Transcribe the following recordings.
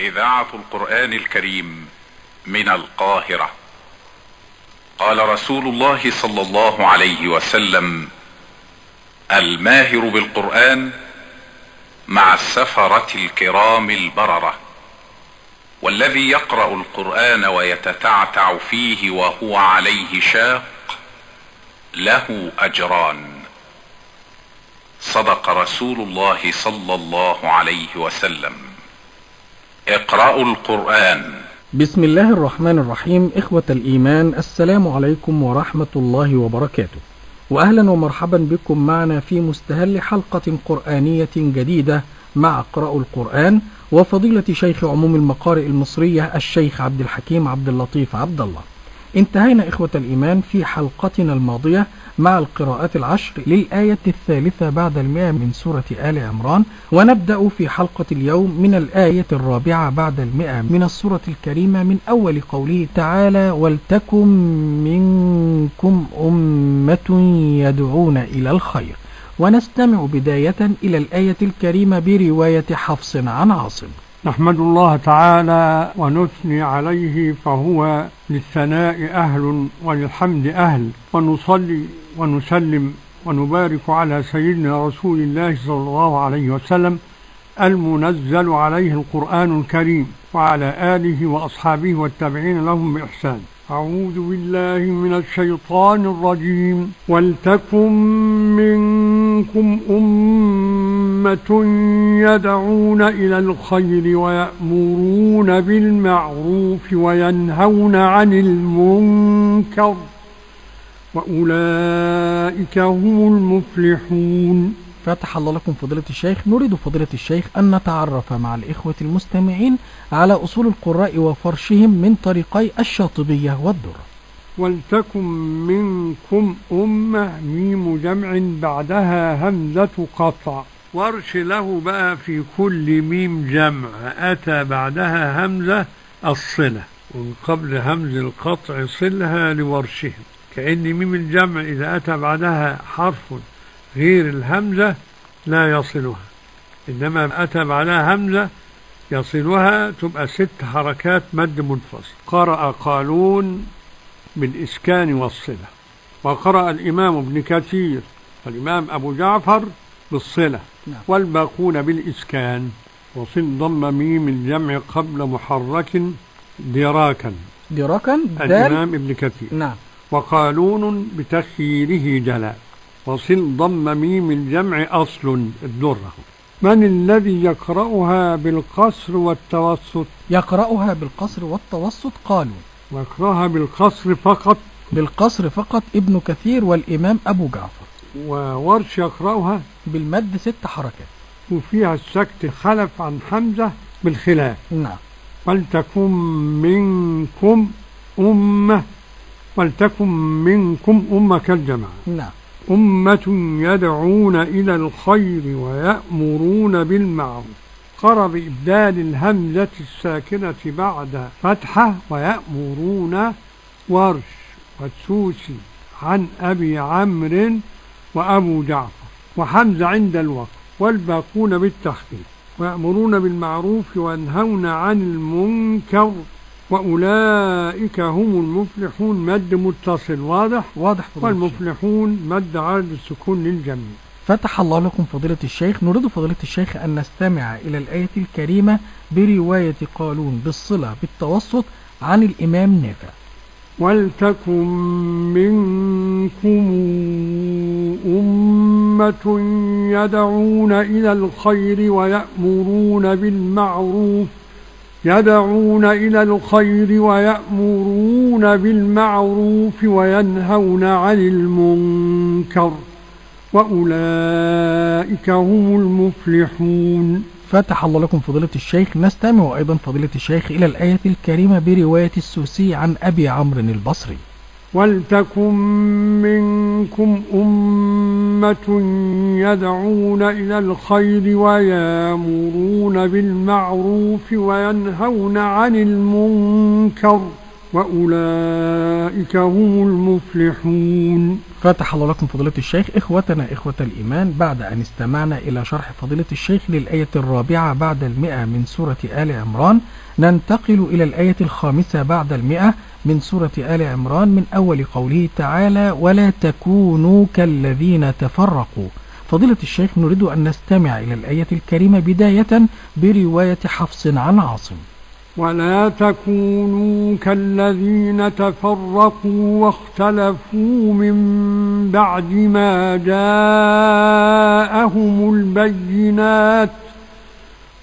إذاعة القرآن الكريم من القاهرة. قال رسول الله صلى الله عليه وسلم الماهر بالقرآن مع السفرة الكرام البررة والذي يقرأ القرآن ويتتعتع فيه وهو عليه شاق له أجران. صدق رسول الله صلى الله عليه وسلم. اقرأوا القرآن. بسم الله الرحمن الرحيم إخوة الإيمان السلام عليكم ورحمة الله وبركاته. وأهلا ومرحبا بكم معنا في مستهل حلقة قرآنية جديدة مع اقرأوا القرآن وفضيلة شيخ عموم المقارئ المصرية الشيخ عبد الحكيم عبد اللطيف عبد الله. انتهينا إخوة الإيمان في حلقتنا الماضية مع القراءات العشر للآية الثالثة بعد المئة من سورة آل عمران ونبدأ في حلقة اليوم من الآية الرابعة بعد المئة من السورة الكريمة من أول قوله تعالى ولتكن منكم أمة يدعون إلى الخير ونستمع بداية إلى الآية الكريمة برواية حفص عن عاصم. نحمد الله تعالى ونثني عليه فهو للثناء أهل وللحمد أهل ونصلي ونسلم ونبارك على سيدنا رسول الله صلى الله عليه وسلم المنزل عليه القرآن الكريم وعلى آله وأصحابه والتابعين لهم بإحسان. أعوذ بالله من الشيطان الرجيم. ولتكن منكم أمة يدعون إلى الخير ويأمرون بالمعروف وينهون عن المنكر. وأولئك هم المفلحون. فتح الله لكم فضيلة الشيخ. نريد فضيلة الشيخ أن نتعرف مع الإخوة المستمعين على أصول القراء وفرشهم من طريقي الشاطبية والدرة ولتكن منكم أمة ميم جمع بعدها همزة قطع. ورش له بقى في كل ميم جمع. أتى بعدها همزة الصلة. ومن قبل همز القطع صلها لورشهم. كأن ميم الجمع إذا أتى بعدها حرف غير الهمزة لا يصلها. إنما أتى بعدها همزة يصلها تبقى ست حركات مد منفصل. قرأ قالون بالإسكان والصلة. وقرأ الإمام ابن كثير والإمام أبو جعفر بالصلة. نعم. والباقون بالإسكان. وصل ضم ميم الجمع قبل محرك دراكا. دراكا الإمام ابن كثير. نعم. وقالون بتخييره جلاء وصل ضم ميم الجمع أصل الدرة. من الذي يقرأها بالقصر والتوسط؟ يقرأها بالقصر والتوسط قالوا. ويقرأها بالقصر فقط؟ بالقصر فقط ابن كثير والإمام أبو جعفر. وورش يقرأها؟ بالمد ست حركات. وفيها السكت خلف عن حمزة بالخلاف. نعم. ولتكن منكم أمة ولتكن منكم أمة كالجماعة نعم. أمة يدعون إلى الخير ويأمرون بالمعروف. قرأ بإبدال الهمزة الساكنة بعد فتحة ويأمرون ورش والسوسي عن أبي عمرو وأبو جعفر وحمزة عند الوقف والباقون بالتخفيف ويأمرون بالمعروف وينهون عن المنكر. وأولئك هم المفلحون. مد متصل واضح؟ واضح. فضيلة والمفلحون مد عارض السكون للجميع. فتح الله لكم فضيلة الشيخ. نريد فضيلة الشيخ أن نستمع إلى الآية الكريمة برواية قالون بالصلة بالتوسط عن الإمام نافع. ولتكن منكم أمة يدعون إلى الخير ويأمرون بالمعروف يدعون إلى الخير ويأمرون بالمعروف وينهون عن المنكر وأولئك هم المفلحون. فتح الله لكم فضيلة الشيخ نستمع أيضا فضيلة الشيخ إلى الآية الكريمة برواية السوسي عن أبي عمرو البصري. ولتكن منكم أمة يدعون إلى الخير ويامرون بالمعروف وينهون عن المنكر وأولئك هم المفلحون. فتح الله لكم فضيلة الشيخ إخوتنا إخوة الإيمان بعد أن استمعنا إلى شرح فضيلة الشيخ للآية الرابعة بعد المئة من سورة آل عمران. ننتقل إلى الآية الخامسة بعد المئة. من سورة آل عمران من أول قوله تعالى ولا تكونوا كالذين تفرقوا فضيلة الشيخ نريد أن نستمع إلى الآية الكريمة بداية برواية حفص عن عاصم. ولا تكونوا كالذين تفرقوا واختلفوا من بعد ما جاءهم البينات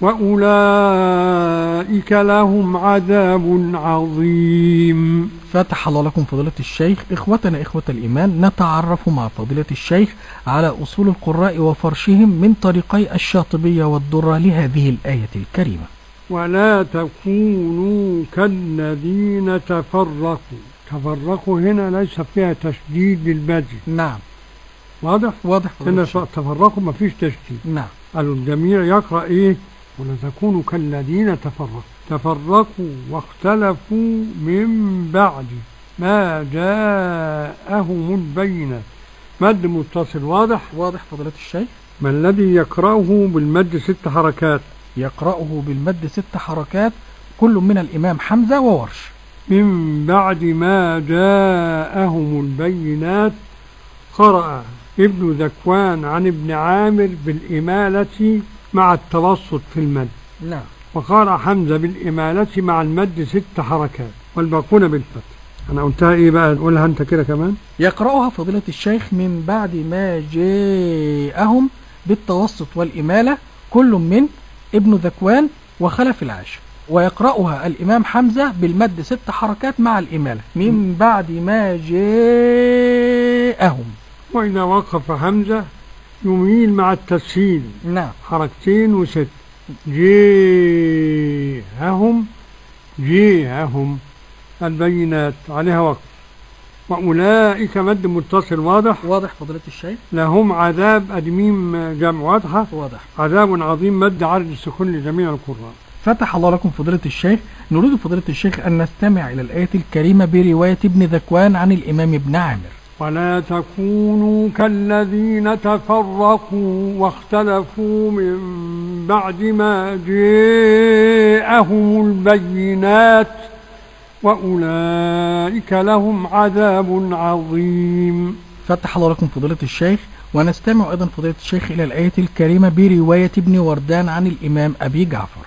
وأولئك لهم عذاب عظيم. فتح الله لكم فضيلة الشيخ. إخوتنا إخوة الإيمان نتعرف مع فضيلة الشيخ على أصول القراء وفرشهم من طريقي الشاطبية والدرة لهذه الآية الكريمة. ولا تكونوا كالذين تفرقوا. تفرقوا هنا ليس فيها تشديد للبدء. نعم. واضح؟ واضح. هنا تفرقوا ما فيش تشديد. نعم. قالوا الجميع يقرأ إيه؟ ولا تكونوا كالذين تفرقوا. تفرقوا واختلفوا من بعد ما جاءهم البينة مد متصل واضح؟ واضح فضيلة الشيخ. ما الذي يقرأه بالمد ست حركات؟ يقرأه بالمد ست حركات كل من الإمام حمزة وورش. من بعد ما جاءهم البينات قرأ ابن ذكوان عن ابن عامر بالإمالة مع التوسط في المد. نعم. وقرأ حمزة بالإمالة مع المد ست حركات والباقون بالفتح. أنا قلتها إيه بقى؟ قولها أنت كده كمان. يقرأها فضيلة الشيخ من بعد ما جاءهم بالتوسط والإمالة كل من ابن ذكوان وخلف العاشر ويقرأها الإمام حمزة بالمد ست حركات مع الإمالة من بعد ما جاءهم. وإذا وقف حمزة يميل مع التسهيل. نعم. حركتين وست. جيههم جيههم. البينات. عليها وقف. وأولئك مد متصل واضح. واضح. فضيلة الشيخ. لهم عذاب أدميم جمع واضحة. واضح. عذاب عظيم مد عرض السكون لجميع القراء. فتح الله لكم فضيلة الشيخ. نريد فضيلة الشيخ أن نستمع إلى الآية الكريمة برواية ابن ذكوان عن الإمام ابن عامر. ولا تكونوا كالذين تفرقوا واختلفوا من بعد ما جاءهم البينات وأولئك لهم عذاب عظيم. فتح لكم فضيلة الشيخ ونستمع أيضا فضيلة الشيخ إلى الآية الكريمة برواية ابن وردان عن الإمام أبي جعفر.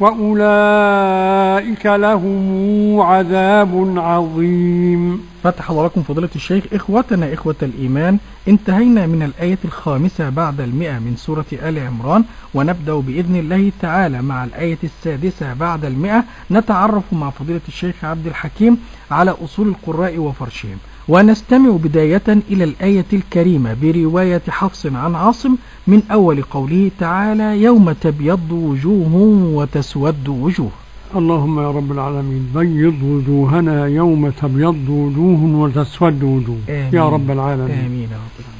وأولئك لهم عذاب عظيم. فتح لكم فضيلة الشيخ إخوتنا إخوة الإيمان انتهينا من الآية الخامسة بعد المئة من سورة آل عمران ونبدأ بإذن الله تعالى مع الآية السادسة بعد المئة. نتعرف مع فضيلة الشيخ عبد الحكيم على أصول القراء وفرشهم. ونستمع بداية إلى الآية الكريمة برواية حفص عن عاصم من أول قوله تعالى يوم تبيض وجوه وتسود وجوه. اللهم يا رب العالمين بيض وجوهنا يوم تبيض وجوه وتسود وجوه. آمين. يا رب العالمين. آمين يا رب العالمين.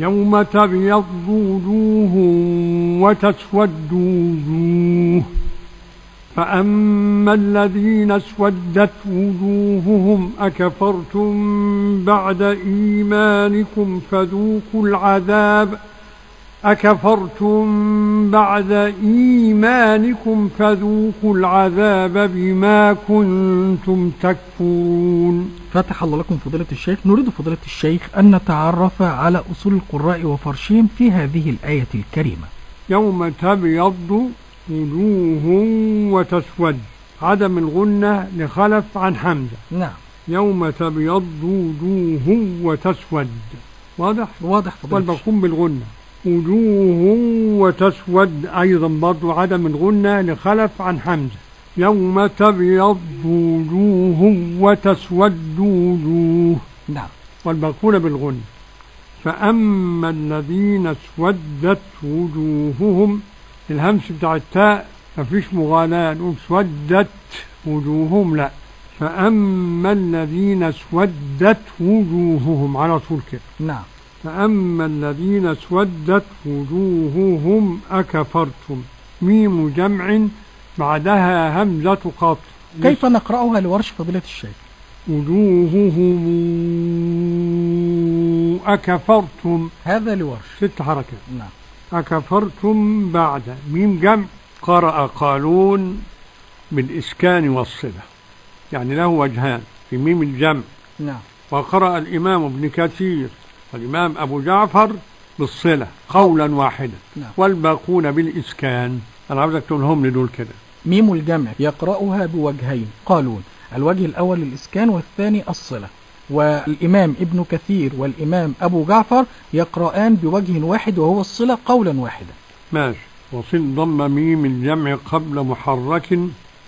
يوم تبيض وجوه وتسود وجوه. فأما الذين اسودت وجوههم أكفرتم بعد إيمانكم فذوقوا العذاب أكفرتم بعد إيمانكم فذوقوا العذاب بما كنتم تكفرون فتح الله لكم فضيلة الشيخ. نريد فضيلة الشيخ أن نتعرف على أصول القراء وفرشهم في هذه الآية الكريمة. يوم تبيض وجوه وتسود. عدم الغنة لخلف عن حمزة. نعم. يوم تبيض وجوه وتسود. واضح؟ واضح الشيخ. والمقوم بالغنة. وجوه وتسود أيضا برضو. عدم الغنة لخلف عن حمزة. يوم تبيض وجوه وتسود وجوه. نعم. والباقون بالغنة. فأما الذين اسودت وجوههم الهمس بتاع التاء مفيش مغالاة نقول اسودت وجوههم لا. فأما الذين اسودت وجوههم على طول كده. نعم. فأما الذين اسودت وجوههم أكفرتم. ميم جمع بعدها همزة قطع كيف نقرأها لورش فضيلة الشيخ؟ وجوههم أكفرتم. هذا لورش ست حركات. نعم. أكفرتم بعد. ميم جمع قرأ قالون بالإسكان والصلة. يعني له وجهان في ميم الجمع. نعم. وقرأ الإمام ابن كثير والإمام أبو جعفر بالصلة قولا واحدا. نعم. والباقون بالإسكان. أنا عاوزك تقولهم لي دول كده. ميم الجمع يقرأها بوجهين. قالون. الوجه الأول الإسكان والثاني الصلة. والإمام ابن كثير والإمام أبو جعفر يقرآن بوجه واحد وهو الصلة قولا واحدا. ماشي. وصل ضم ميم الجمع قبل محرك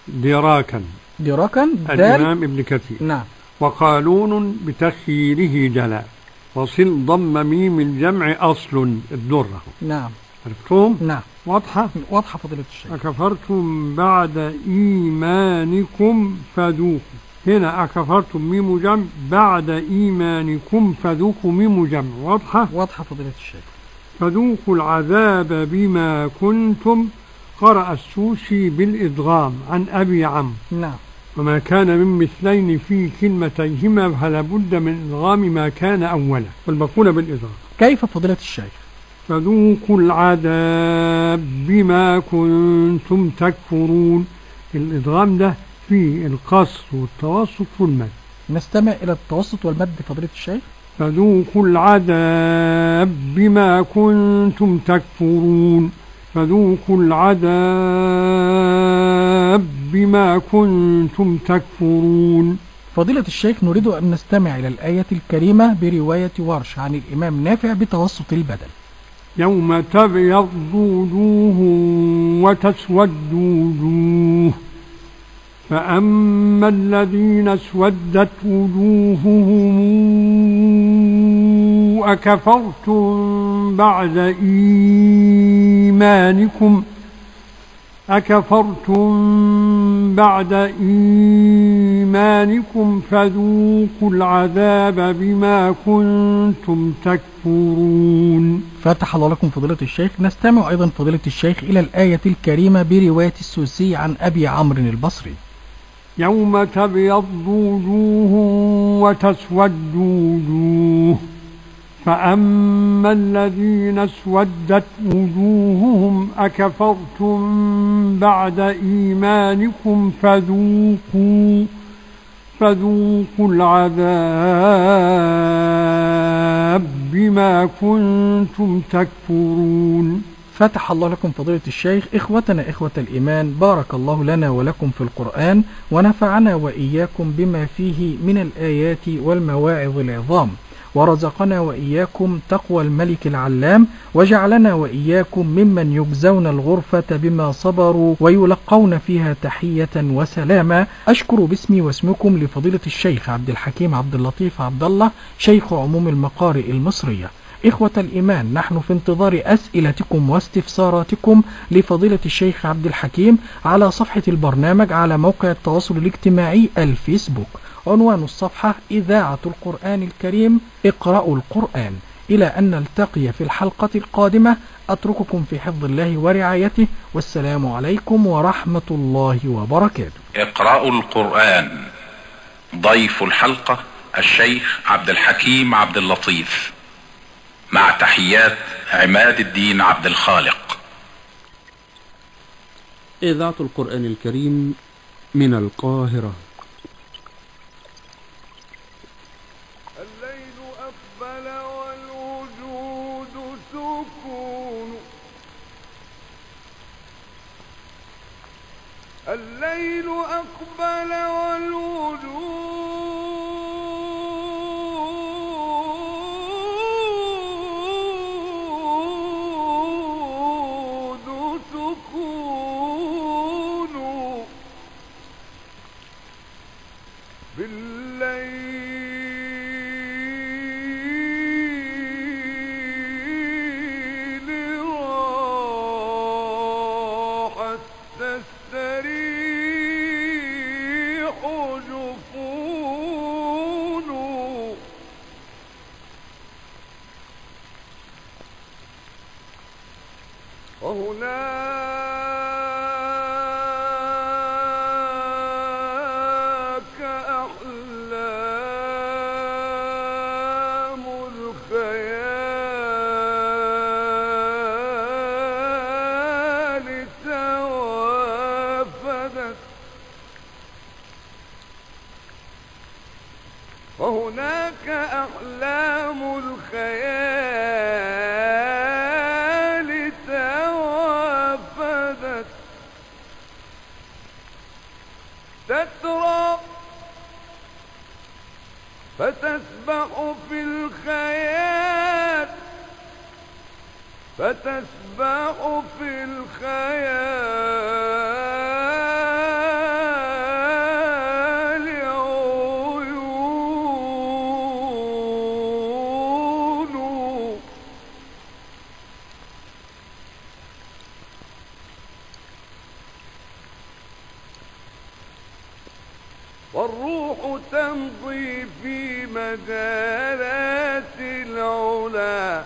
دراكا. دراكا الإمام ابن كثير. نعم. وقالون بتخييره جلاء وصل ضم ميم الجمع أصل الدرة. نعم. عرفتم؟ نعم. واضحة؟ واضحة فضيلة الشيخ. أكفرتم بعد إيمانكم فذوقوا. هنا أكفرتم ميم جمع بعد إيمانكم فذوقوا ميم جمع واضحة؟ واضحة فضيلة الشيخ. فذوقوا العذاب بما كنتم قرأ السوسي بالإدغام عن أبي عمرو نعم. وما كان من مثلين في كلمتيهما فلا بد من إدغام ما كان أولا. والباقون بالإدغام. كيف فضيلة الشيخ؟ فذوقوا العذاب بما كنتم تكفرون. الإدغام ده فيه القصر والتوسط والمد. نستمع إلى التوسط والمد فضيلة الشيخ. فذوقوا العذاب بما كنتم تكفرون. فذوقوا العذاب بما كنتم تكفرون. فضيلة الشيخ نريد أن نستمع إلى الآية الكريمة برواية ورش عن الإمام نافع بتوسط البدل يوم تبيض وجوه وتسود وجوه. فأما الذين اسودت وجوههم أكفرتم بعد إيمانكم أكفرتم بعد إيمانكم فذوقوا العذاب بما كنتم تكفرون فتح الله لكم فضيلة الشيخ. نستمع أيضا فضيلة الشيخ إلى الآية الكريمة برواية السوسي عن أبي عمرو البصري. يوم تبيض وجوه وتسود وجوه. فأما الذين اسودت وجوههم أكفرتم بعد إيمانكم فذوقوا فذوقوا العذاب بما كنتم تكفرون. فتح الله لكم فضيلة الشيخ إخوتنا إخوة الإيمان بارك الله لنا ولكم في القرآن ونفعنا وإياكم بما فيه من الآيات والمواعظ العظام. ورزقنا وإياكم تقوى الملك العلام وجعلنا وإياكم ممن يجزون الغرفة بما صبروا ويلقون فيها تحية وسلاما. أشكر باسمي واسمكم لفضيلة الشيخ عبد الحكيم عبد اللطيف عبد الله شيخ عموم المقارئ المصرية. إخوة الإيمان نحن في انتظار أسئلتكم واستفساراتكم لفضيلة الشيخ عبد الحكيم على صفحة البرنامج على موقع التواصل الاجتماعي الفيسبوك. عنوان الصفحة إذاعة القرآن الكريم اقرأوا القرآن. إلى أن نلتقي في الحلقة القادمة أترككم في حفظ الله ورعايته. والسلام عليكم ورحمة الله وبركاته. اقرأوا القرآن. ضيف الحلقة الشيخ عبد الحكيم عبد اللطيف. مع تحيات عماد الدين عبد الخالق. إذاعة القرآن الكريم من القاهرة. الليل أقبل والوجود سكون. الليل أقبل والوجود وهناك أحلام الخيال توافدت. تترى فتسبح في الخيال. فتسبح في الخيال. تمضي في مجالات العلا.